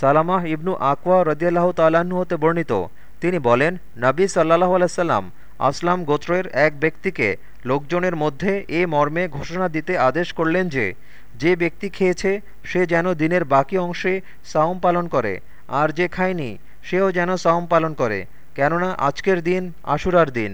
সালামাহ ইবনু আকওয়া রদিয়াল্লাহ তালাহ্ন হতে বর্ণিত। তিনি বলেন, নাবী সাল্লাহ আলাইসাল্লাম আসলাম গোত্রের এক ব্যক্তিকে লোকজনের মধ্যে এ মর্মে ঘোষণা দিতে আদেশ করলেন যে যে ব্যক্তি খেয়েছে, সে যেন দিনের বাকি অংশে সাওম পালন করে, আর যে খায়নি, সেও যেন সাওম পালন করে, কেননা আজকের দিন আশুরার দিন।